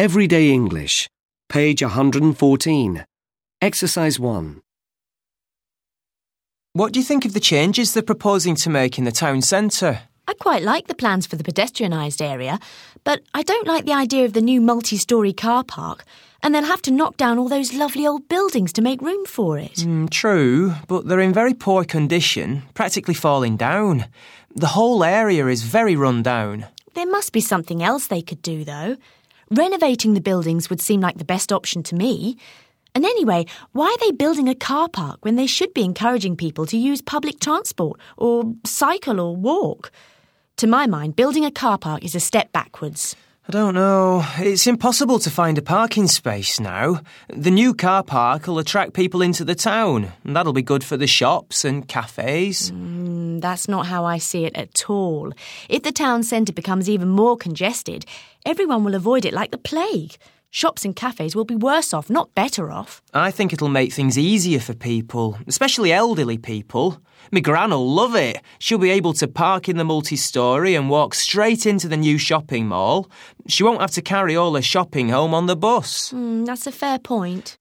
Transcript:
Everyday English, page 114. Exercise 1. What do you think of the changes they're proposing to make in the town centre? I quite like the plans for the pedestrianised area, but I don't like the idea of the new multi story car park, and they'll have to knock down all those lovely old buildings to make room for it. Mm, true, but they're in very poor condition, practically falling down. The whole area is very run down. There must be something else they could do, though. Renovating the buildings would seem like the best option to me. And anyway, why are they building a car park when they should be encouraging people to use public transport or cycle or walk? To my mind, building a car park is a step backwards. I don't know. It's impossible to find a parking space now. The new car park will attract people into the town, and that'll be good for the shops and cafes. Mm, that's not how I see it at all. If the town centre becomes even more congested, everyone will avoid it like the plague. Shops and cafes will be worse off, not better off. I think it'll make things easier for people, especially elderly people. My gran will love it. She'll be able to park in the multi story and walk straight into the new shopping mall. She won't have to carry all her shopping home on the bus. Mm, that's a fair point.